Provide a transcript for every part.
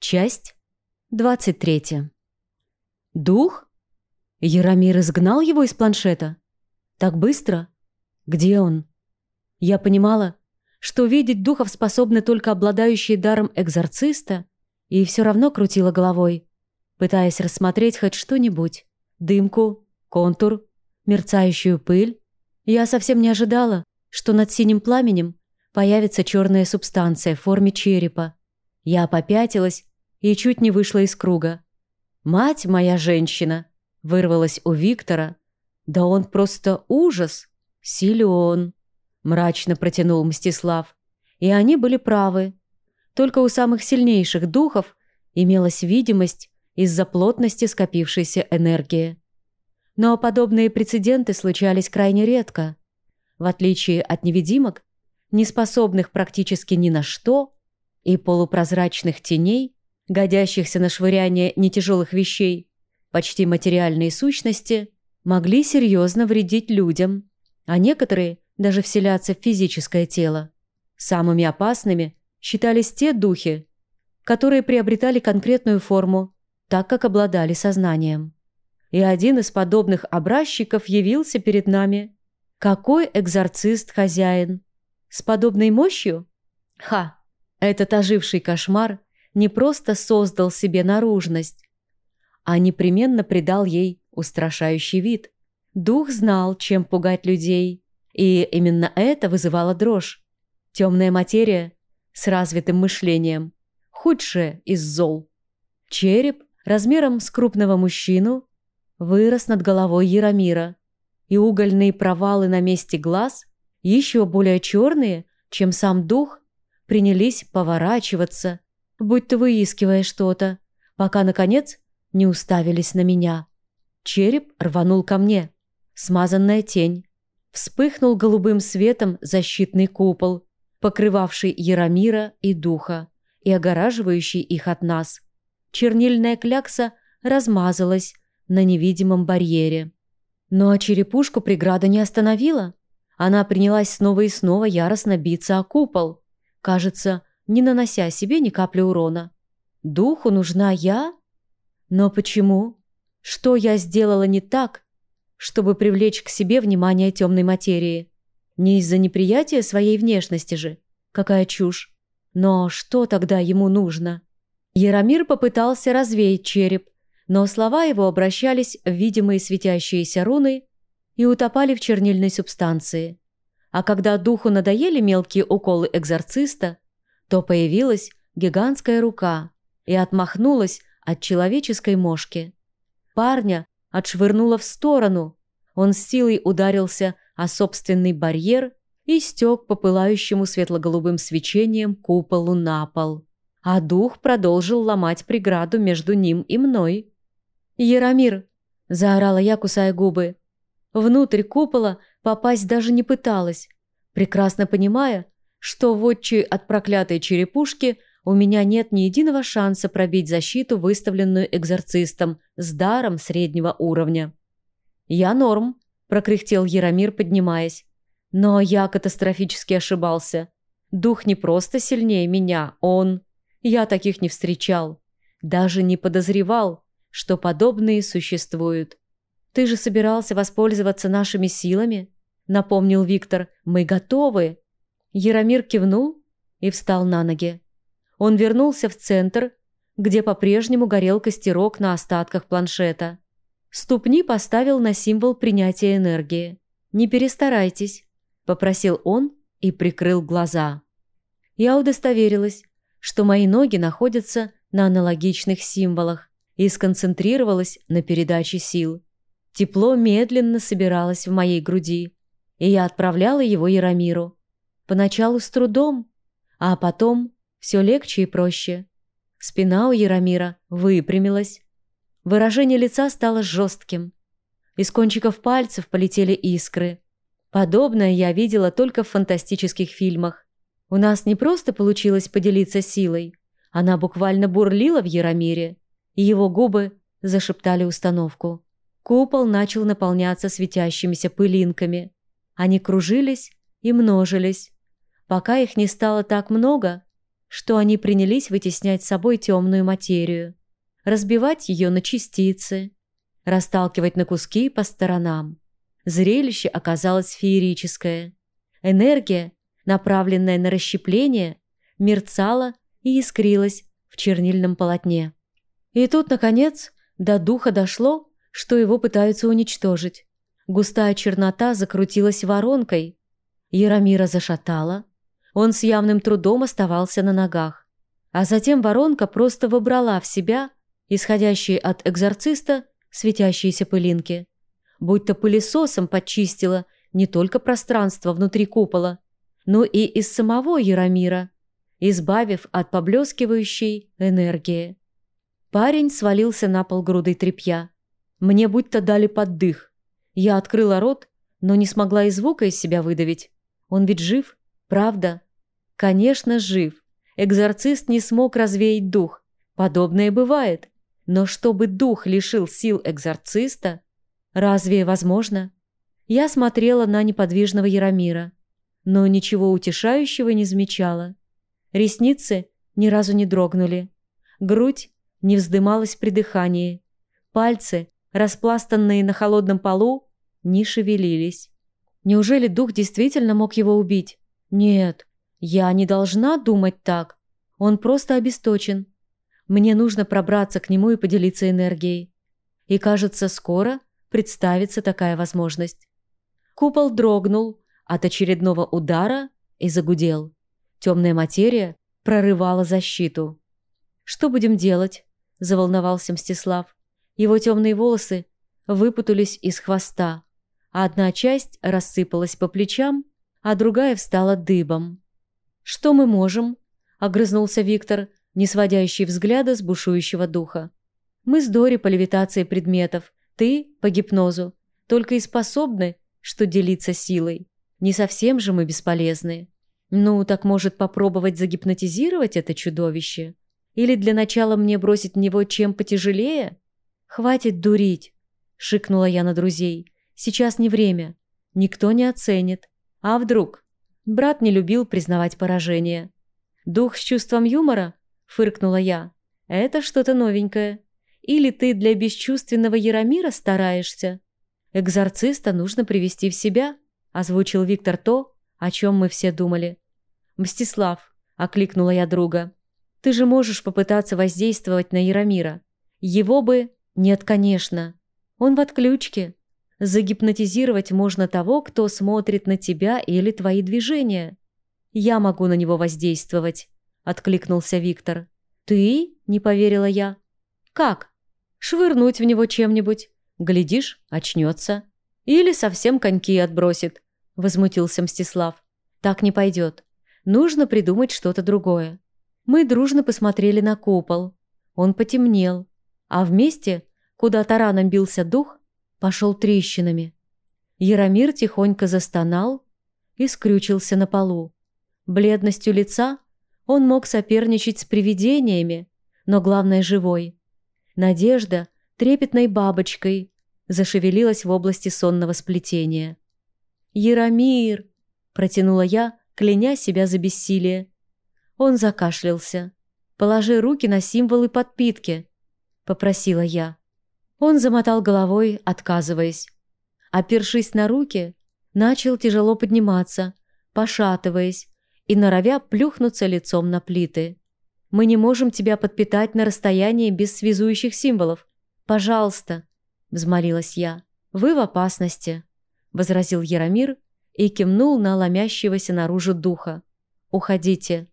Часть 23. Дух? Яромир изгнал его из планшета? Так быстро? Где он? Я понимала, что видеть духов способны только обладающие даром экзорциста, и все равно крутила головой, пытаясь рассмотреть хоть что-нибудь. Дымку, контур, мерцающую пыль. Я совсем не ожидала, что над синим пламенем появится черная субстанция в форме черепа. Я попятилась и чуть не вышла из круга. «Мать моя женщина!» – вырвалась у Виктора. «Да он просто ужас! Силен!» – мрачно протянул Мстислав. И они были правы. Только у самых сильнейших духов имелась видимость из-за плотности скопившейся энергии. Но подобные прецеденты случались крайне редко. В отличие от невидимок, не способных практически ни на что, и полупрозрачных теней, годящихся на швыряние нетяжелых вещей, почти материальные сущности, могли серьезно вредить людям, а некоторые даже вселяться в физическое тело. Самыми опасными считались те духи, которые приобретали конкретную форму, так как обладали сознанием. И один из подобных образчиков явился перед нами. Какой экзорцист-хозяин! С подобной мощью? Ха! Этот оживший кошмар не просто создал себе наружность, а непременно придал ей устрашающий вид. Дух знал, чем пугать людей, и именно это вызывало дрожь. Темная материя с развитым мышлением, худшее из зол. Череп размером с крупного мужчину вырос над головой Яромира, и угольные провалы на месте глаз, еще более черные, чем сам дух, принялись поворачиваться, будто выискивая что-то, пока, наконец, не уставились на меня. Череп рванул ко мне. Смазанная тень. Вспыхнул голубым светом защитный купол, покрывавший Яромира и Духа и огораживающий их от нас. Чернильная клякса размазалась на невидимом барьере. Но черепушку преграда не остановила. Она принялась снова и снова яростно биться о купол. Кажется, не нанося себе ни капли урона. Духу нужна я? Но почему? Что я сделала не так, чтобы привлечь к себе внимание темной материи? Не из-за неприятия своей внешности же. Какая чушь. Но что тогда ему нужно? Яромир попытался развеять череп, но слова его обращались в видимые светящиеся руны и утопали в чернильной субстанции. А когда духу надоели мелкие уколы экзорциста, то появилась гигантская рука и отмахнулась от человеческой мошки. Парня отшвырнуло в сторону. Он с силой ударился о собственный барьер и стек по пылающему светло-голубым свечением куполу на пол. А дух продолжил ломать преграду между ним и мной. «Яромир!» – заорала я, кусая губы. Внутрь купола попасть даже не пыталась, прекрасно понимая, что в отчи от проклятой черепушки у меня нет ни единого шанса пробить защиту, выставленную экзорцистом, с даром среднего уровня. «Я норм», – прокряхтел Яромир, поднимаясь. «Но я катастрофически ошибался. Дух не просто сильнее меня, он... Я таких не встречал. Даже не подозревал, что подобные существуют. Ты же собирался воспользоваться нашими силами?» – напомнил Виктор. «Мы готовы». Яромир кивнул и встал на ноги. Он вернулся в центр, где по-прежнему горел костерок на остатках планшета. Ступни поставил на символ принятия энергии. «Не перестарайтесь», – попросил он и прикрыл глаза. Я удостоверилась, что мои ноги находятся на аналогичных символах и сконцентрировалась на передаче сил. Тепло медленно собиралось в моей груди, и я отправляла его Яромиру. Поначалу с трудом, а потом все легче и проще. Спина у Яромира выпрямилась. Выражение лица стало жестким. Из кончиков пальцев полетели искры. Подобное я видела только в фантастических фильмах. У нас не просто получилось поделиться силой. Она буквально бурлила в Яромире, и его губы зашептали установку. Купол начал наполняться светящимися пылинками. Они кружились и множились, пока их не стало так много, что они принялись вытеснять с собой темную материю, разбивать ее на частицы, расталкивать на куски по сторонам. Зрелище оказалось феерическое. Энергия, направленная на расщепление, мерцала и искрилась в чернильном полотне. И тут, наконец, до духа дошло, что его пытаются уничтожить. Густая чернота закрутилась воронкой. Яромира зашатала. Он с явным трудом оставался на ногах. А затем воронка просто выбрала в себя исходящие от экзорциста светящиеся пылинки. Будь-то пылесосом подчистила не только пространство внутри купола, но и из самого Яромира, избавив от поблескивающей энергии. Парень свалился на пол грудой тряпья. Мне будто дали поддых. Я открыла рот, но не смогла и звука из себя выдавить. Он ведь жив, правда? Конечно, жив. Экзорцист не смог развеять дух. Подобное бывает. Но чтобы дух лишил сил экзорциста, разве возможно? Я смотрела на неподвижного Яромира, но ничего утешающего не замечала. Ресницы ни разу не дрогнули. Грудь не вздымалась при дыхании. Пальцы, распластанные на холодном полу, не шевелились. Неужели дух действительно мог его убить? Нет, я не должна думать так. Он просто обесточен. Мне нужно пробраться к нему и поделиться энергией. И, кажется, скоро представится такая возможность. Купол дрогнул от очередного удара и загудел. Темная материя прорывала защиту. «Что будем делать?» – заволновался Мстислав. Его темные волосы выпутались из хвоста, одна часть рассыпалась по плечам, а другая встала дыбом. «Что мы можем?» – огрызнулся Виктор, не сводящий взгляда с бушующего духа. «Мы с Дори по левитации предметов, ты – по гипнозу, только и способны, что делиться силой. Не совсем же мы бесполезны. Ну, так может попробовать загипнотизировать это чудовище?» Или для начала мне бросить в него чем потяжелее? Хватит дурить, шикнула я на друзей. Сейчас не время. Никто не оценит. А вдруг? Брат не любил признавать поражение. Дух с чувством юмора? Фыркнула я. Это что-то новенькое. Или ты для бесчувственного Яромира стараешься? Экзорциста нужно привести в себя, озвучил Виктор то, о чем мы все думали. Мстислав, окликнула я друга. Ты же можешь попытаться воздействовать на Яромира. Его бы... Нет, конечно. Он в отключке. Загипнотизировать можно того, кто смотрит на тебя или твои движения. Я могу на него воздействовать, откликнулся Виктор. Ты? Не поверила я. Как? Швырнуть в него чем-нибудь. Глядишь, очнется. Или совсем коньки отбросит, возмутился Мстислав. Так не пойдет. Нужно придумать что-то другое. Мы дружно посмотрели на купол. Он потемнел, а вместе, куда тараном бился дух, пошел трещинами. Яромир тихонько застонал и скрючился на полу. Бледностью лица он мог соперничать с привидениями, но главное – живой. Надежда трепетной бабочкой зашевелилась в области сонного сплетения. «Яромир!» – протянула я, кляня себя за бессилие. Он закашлялся. «Положи руки на символы подпитки», — попросила я. Он замотал головой, отказываясь. Опершись на руки, начал тяжело подниматься, пошатываясь и норовя плюхнуться лицом на плиты. «Мы не можем тебя подпитать на расстоянии без связующих символов. Пожалуйста», — взмолилась я. «Вы в опасности», — возразил Яромир и кивнул на ломящегося наружу духа. «Уходите».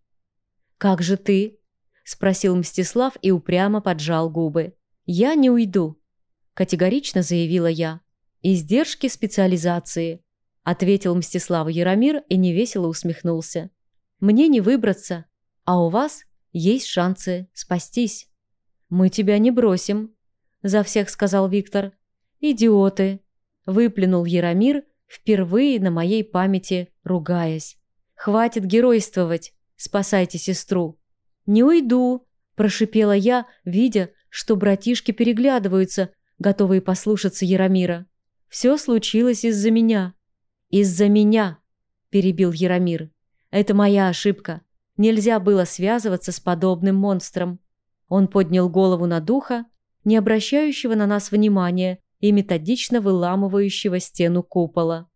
«Как же ты?» – спросил Мстислав и упрямо поджал губы. «Я не уйду», – категорично заявила я. «Издержки специализации», – ответил Мстислав Яромир и невесело усмехнулся. «Мне не выбраться, а у вас есть шансы спастись». «Мы тебя не бросим», – за всех сказал Виктор. «Идиоты», – выплюнул Яромир, впервые на моей памяти ругаясь. «Хватит геройствовать. Спасайте сестру». «Не уйду», – прошипела я, видя, что братишки переглядываются, готовые послушаться Яромира. «Все случилось из-за меня». «Из-за меня», – перебил Яромир. «Это моя ошибка. Нельзя было связываться с подобным монстром. Он поднял голову на духа, не обращающего на нас внимания и методично выламывающего стену купола.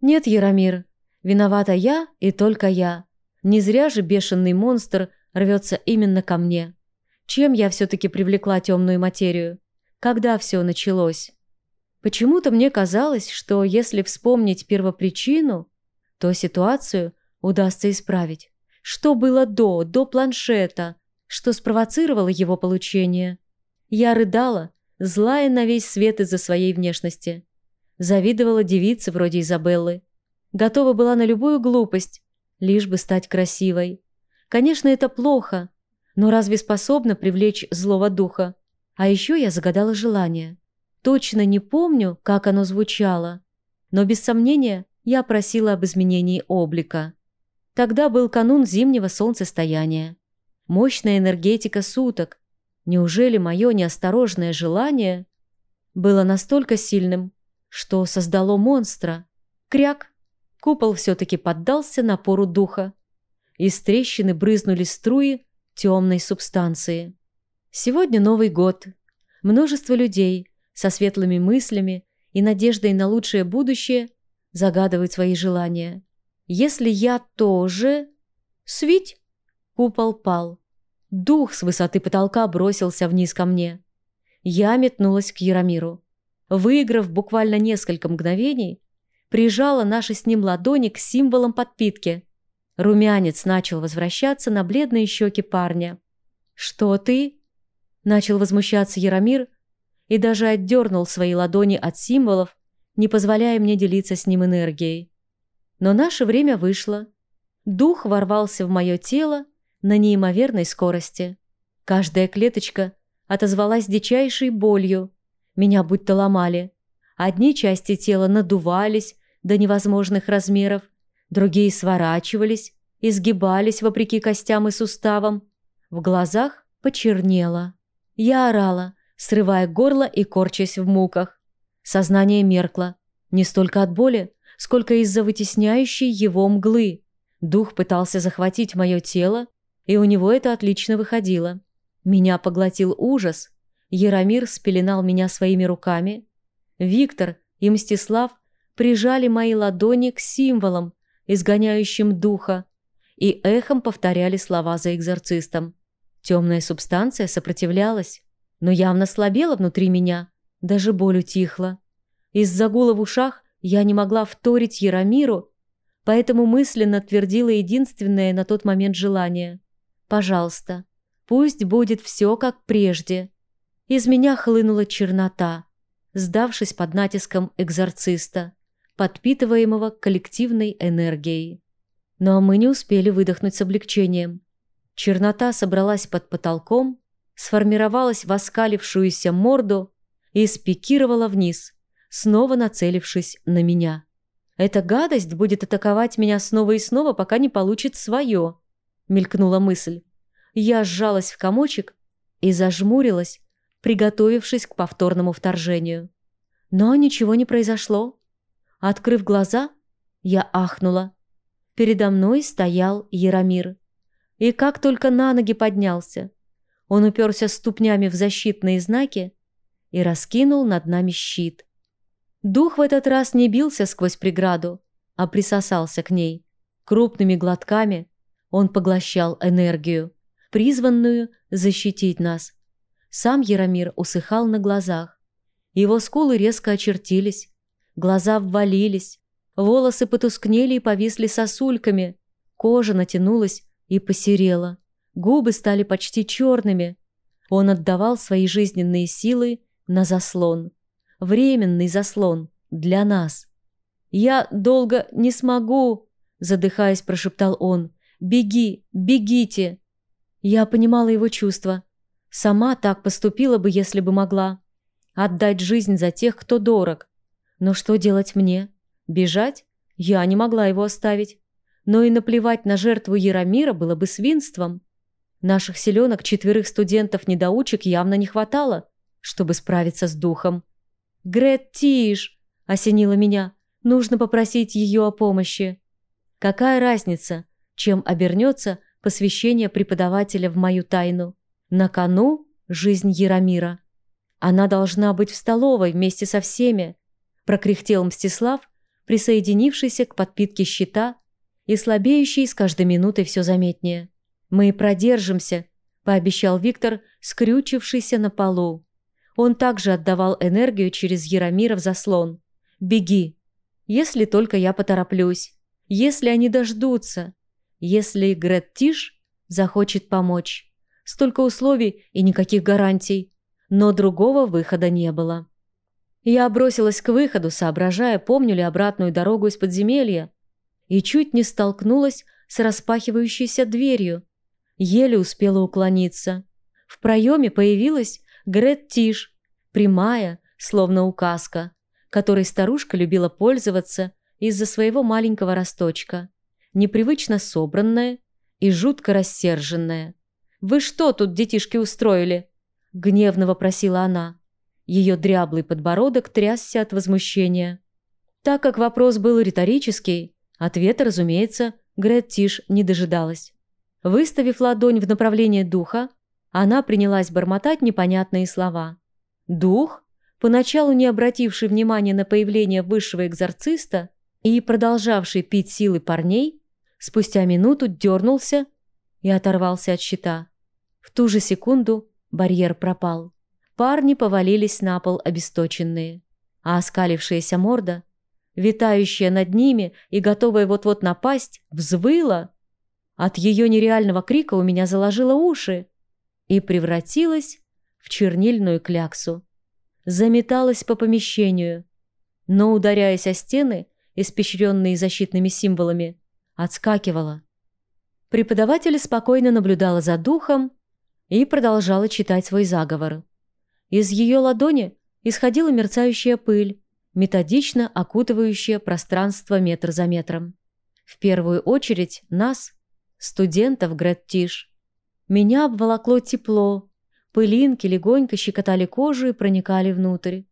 «Нет, Яромир, виновата я и только я. Не зря же бешеный монстр рвется именно ко мне. Чем я все-таки привлекла темную материю? Когда все началось? Почему-то мне казалось, что если вспомнить первопричину, то ситуацию удастся исправить. Что было до, до планшета, что спровоцировало его получение? Я рыдала, злая на весь свет из-за своей внешности. Завидовала девице вроде Изабеллы. Готова была на любую глупость, лишь бы стать красивой. Конечно, это плохо, но разве способна привлечь злого духа? А еще я загадала желание. Точно не помню, как оно звучало, но без сомнения я просила об изменении облика. Тогда был канун зимнего солнцестояния. Мощная энергетика суток. Неужели мое неосторожное желание было настолько сильным, что создало монстра? Кряк! Купол все-таки поддался напору духа. Из трещины брызнули струи темной субстанции. Сегодня Новый год. Множество людей со светлыми мыслями и надеждой на лучшее будущее загадывают свои желания. Если я тоже... Свить! Купол пал. Дух с высоты потолка бросился вниз ко мне. Я метнулась к Яромиру. Выиграв буквально несколько мгновений, прижала наши с ним ладони к символам подпитки. Румянец начал возвращаться на бледные щеки парня. «Что ты?» Начал возмущаться Яромир и даже отдернул свои ладони от символов, не позволяя мне делиться с ним энергией. Но наше время вышло. Дух ворвался в мое тело на неимоверной скорости. Каждая клеточка отозвалась дичайшей болью. Меня будто ломали. Одни части тела надувались до невозможных размеров, другие сворачивались, изгибались вопреки костям и суставам. В глазах почернело. Я орала, срывая горло и корчась в муках. Сознание меркло. Не столько от боли, сколько из-за вытесняющей его мглы. Дух пытался захватить мое тело, и у него это отлично выходило. Меня поглотил ужас. Яромир спеленал меня своими руками. Виктор и Мстислав прижали мои ладони к символам, изгоняющим духа, и эхом повторяли слова за экзорцистом. Темная субстанция сопротивлялась, но явно слабела внутри меня, даже боль утихла. Из-за гула в ушах я не могла вторить Яромиру, поэтому мысленно твердила единственное на тот момент желание. «Пожалуйста, пусть будет все как прежде». Из меня хлынула чернота, сдавшись под натиском экзорциста, подпитываемого коллективной энергией. Но мы не успели выдохнуть с облегчением. Чернота собралась под потолком, сформировалась в оскалившуюся морду и спикировала вниз, снова нацелившись на меня. «Эта гадость будет атаковать меня снова и снова, пока не получит свое», — мелькнула мысль. Я сжалась в комочек и зажмурилась, приготовившись к повторному вторжению. Но ничего не произошло. Открыв глаза, я ахнула. Передо мной стоял Яромир. И как только на ноги поднялся, он уперся ступнями в защитные знаки и раскинул над нами щит. Дух в этот раз не бился сквозь преграду, а присосался к ней. Крупными глотками он поглощал энергию, призванную защитить нас. Сам Яромир усыхал на глазах. Его скулы резко очертились, глаза ввалились, волосы потускнели и повисли сосульками, кожа натянулась и посерела, губы стали почти черными. Он отдавал свои жизненные силы на заслон временный заслон для нас. «Я долго не смогу», — задыхаясь, прошептал он. «Беги, бегите!» Я понимала его чувства. Сама так поступила бы, если бы могла. Отдать жизнь за тех, кто дорог. Но что делать мне? Бежать? Я не могла его оставить. Но и наплевать на жертву Яромира было бы свинством. Наших селенок четверых студентов-недоучек явно не хватало, чтобы справиться с духом. «Грет, тишь!» – осенило меня. «Нужно попросить ее о помощи». Какая разница, чем обернется посвящение преподавателя в мою тайну. На кону жизнь Яромира. Она должна быть в столовой вместе со всеми, прокряхтел Мстислав, присоединившийся к подпитке щита и слабеющий с каждой минутой все заметнее. «Мы продержимся», – пообещал Виктор, скрючившийся на полу. Он также отдавал энергию через Яромира в заслон. «Беги! Если только я потороплюсь. Если они дождутся. Если Грет Тиш захочет помочь. Столько условий и никаких гарантий. Но другого выхода не было». Я бросилась к выходу, соображая, помню ли обратную дорогу из подземелья, и чуть не столкнулась с распахивающейся дверью. Еле успела уклониться. В проеме появилась Грет Тиш, прямая, словно указка, которой старушка любила пользоваться из-за своего маленького росточка, непривычно собранная и жутко рассерженная. «Вы что тут, детишки, устроили?» – гневно вопросила она. Ее дряблый подбородок трясся от возмущения. Так как вопрос был риторический, ответа, разумеется, Грет Тиш не дожидалась. Выставив ладонь в направлении духа, она принялась бормотать непонятные слова. Дух, поначалу не обративший внимания на появление высшего экзорциста и продолжавший пить силы парней, спустя минуту дернулся и оторвался от щита. В ту же секунду барьер пропал. Парни повалились на пол обесточенные, а оскалившаяся морда, витающая над ними и готовая вот-вот напасть, взвыла. От ее нереального крика у меня заложило уши и превратилась в чернильную кляксу. Заметалась по помещению, но, ударяясь о стены, испещренные защитными символами, отскакивала. Преподаватель спокойно наблюдала за духом и продолжала читать свой заговор. Из ее ладони исходила мерцающая пыль, методично окутывающая пространство метр за метром. В первую очередь нас, студентов Греттиш. Меня обволокло тепло, пылинки легонько щекотали кожу и проникали внутрь.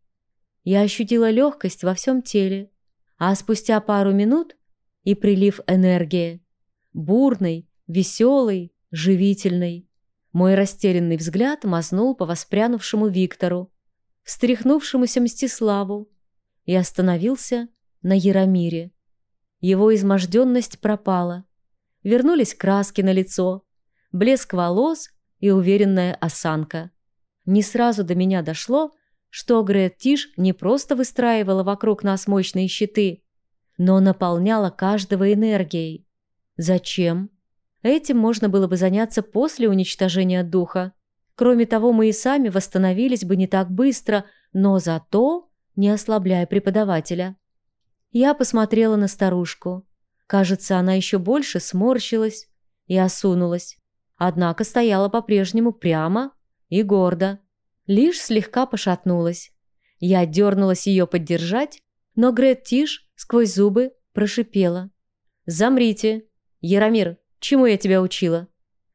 Я ощутила легкость во всем теле, а спустя пару минут и прилив энергии. Бурный, веселый, живительный. Мой растерянный взгляд мазнул по воспрянувшему Виктору, встряхнувшемуся Мстиславу и остановился на Яромире. Его изможденность пропала. Вернулись краски на лицо, блеск волос и уверенная осанка. Не сразу до меня дошло, что Грет Тиш не просто выстраивала вокруг нас мощные щиты, но наполняла каждого энергией. Зачем? Этим можно было бы заняться после уничтожения духа. Кроме того, мы и сами восстановились бы не так быстро, но зато не ослабляя преподавателя. Я посмотрела на старушку. Кажется, она еще больше сморщилась и осунулась. Однако стояла по-прежнему прямо и гордо. Лишь слегка пошатнулась. Я дернулась ее поддержать, но Грет Тиш сквозь зубы прошипела. «Замрите! Яромир, Чему я тебя учила?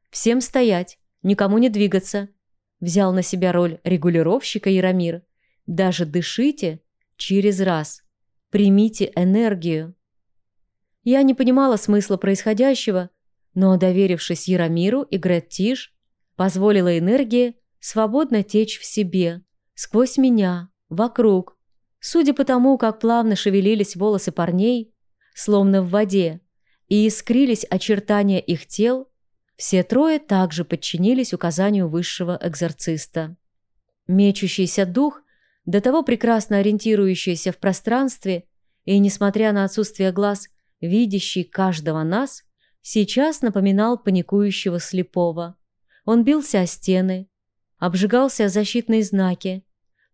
Всем стоять, никому не двигаться. Взял на себя роль регулировщика Яромир. Даже дышите через раз. Примите энергию. Я не понимала смысла происходящего, но, доверившись Яромиру и Грет Тиш, позволила энергии свободно течь в себе, сквозь меня, вокруг. Судя по тому, как плавно шевелились волосы парней, словно в воде, и искрились очертания их тел, все трое также подчинились указанию высшего экзорциста. Мечущийся дух, до того прекрасно ориентирующийся в пространстве и, несмотря на отсутствие глаз, видящий каждого нас, сейчас напоминал паникующего слепого. Он бился о стены, обжигался о защитные знаки,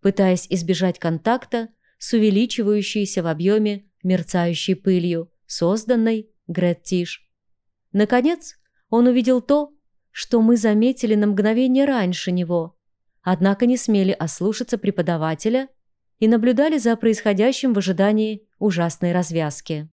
пытаясь избежать контакта с увеличивающейся в объеме мерцающей пылью, созданной Грет Тиш. Наконец, он увидел то, что мы заметили на мгновение раньше него, однако не смели ослушаться преподавателя и наблюдали за происходящим в ожидании ужасной развязки.